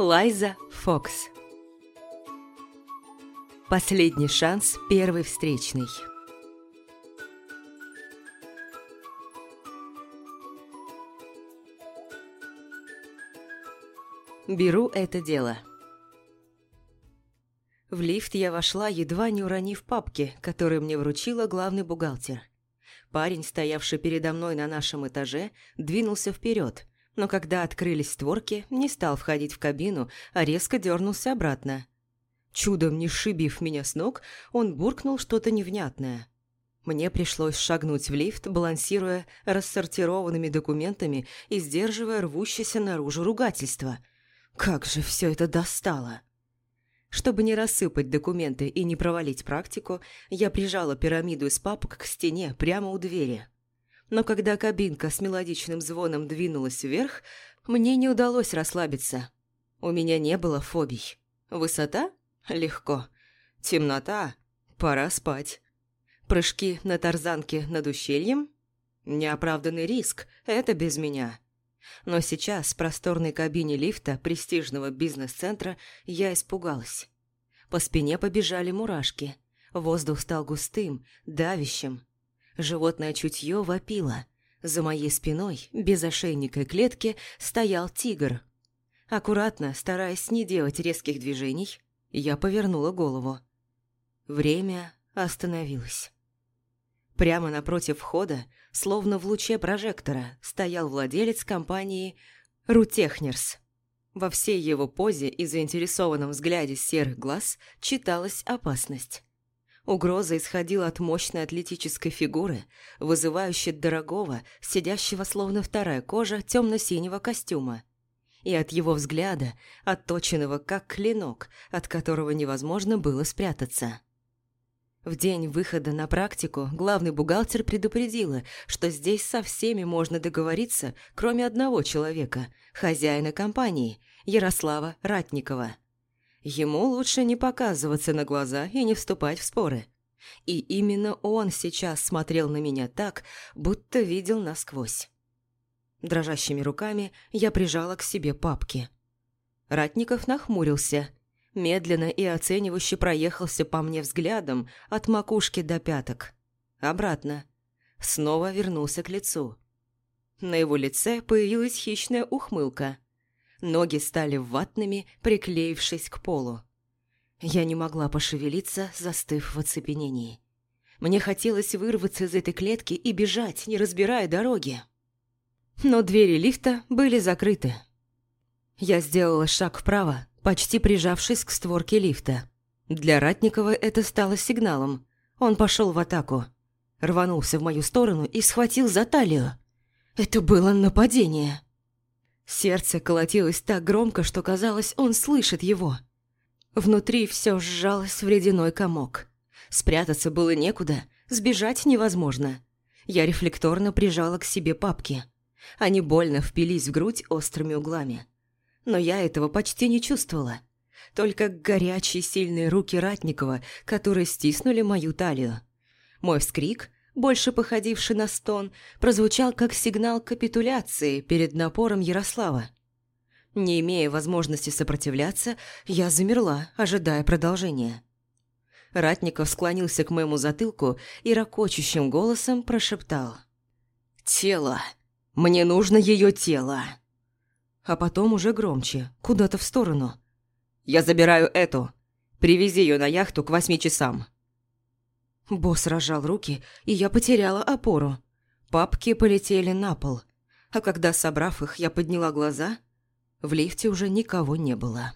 Лайза Фокс Последний шанс первый встречный Беру это дело. В лифт я вошла, едва не уронив папки, которые мне вручила главный бухгалтер. Парень, стоявший передо мной на нашем этаже, двинулся вперед, но когда открылись створки, не стал входить в кабину, а резко дернулся обратно. Чудом не сшибив меня с ног, он буркнул что-то невнятное. Мне пришлось шагнуть в лифт, балансируя рассортированными документами и сдерживая рвущееся наружу ругательство – как же все это достало! Чтобы не рассыпать документы и не провалить практику, я прижала пирамиду из папок к стене прямо у двери. Но когда кабинка с мелодичным звоном двинулась вверх, мне не удалось расслабиться. У меня не было фобий. Высота? Легко. Темнота? Пора спать. Прыжки на тарзанке над ущельем? Неоправданный риск. Это без меня. Но сейчас в просторной кабине лифта престижного бизнес-центра я испугалась. По спине побежали мурашки. Воздух стал густым, давящим. Животное чутье вопило. За моей спиной, без ошейника и клетки, стоял тигр. Аккуратно, стараясь не делать резких движений, я повернула голову. Время остановилось. Прямо напротив входа, словно в луче прожектора, стоял владелец компании «Рутехнерс». Во всей его позе и заинтересованном взгляде серых глаз читалась опасность. Угроза исходила от мощной атлетической фигуры, вызывающей дорогого, сидящего словно вторая кожа темно-синего костюма. И от его взгляда, отточенного как клинок, от которого невозможно было спрятаться. В день выхода на практику главный бухгалтер предупредила, что здесь со всеми можно договориться, кроме одного человека, хозяина компании, Ярослава Ратникова. Ему лучше не показываться на глаза и не вступать в споры. И именно он сейчас смотрел на меня так, будто видел насквозь. Дрожащими руками я прижала к себе папки. Ратников нахмурился – медленно и оценивающе проехался по мне взглядом от макушки до пяток. Обратно. Снова вернулся к лицу. На его лице появилась хищная ухмылка. Ноги стали ватными, приклеившись к полу. Я не могла пошевелиться, застыв в оцепенении. Мне хотелось вырваться из этой клетки и бежать, не разбирая дороги. Но двери лифта были закрыты. Я сделала шаг вправо, почти прижавшись к створке лифта. Для Ратникова это стало сигналом. Он пошел в атаку. Рванулся в мою сторону и схватил за талию. Это было нападение. Сердце колотилось так громко, что казалось, он слышит его. Внутри все сжалось в ледяной комок. Спрятаться было некуда, сбежать невозможно. Я рефлекторно прижала к себе папки. Они больно впились в грудь острыми углами но я этого почти не чувствовала. Только горячие сильные руки Ратникова, которые стиснули мою талию. Мой вскрик, больше походивший на стон, прозвучал как сигнал капитуляции перед напором Ярослава. Не имея возможности сопротивляться, я замерла, ожидая продолжения. Ратников склонился к моему затылку и ракочущим голосом прошептал. «Тело! Мне нужно ее тело!» а потом уже громче, куда-то в сторону. «Я забираю эту. Привези ее на яхту к восьми часам». Босс рожал руки, и я потеряла опору. Папки полетели на пол, а когда, собрав их, я подняла глаза, в лифте уже никого не было.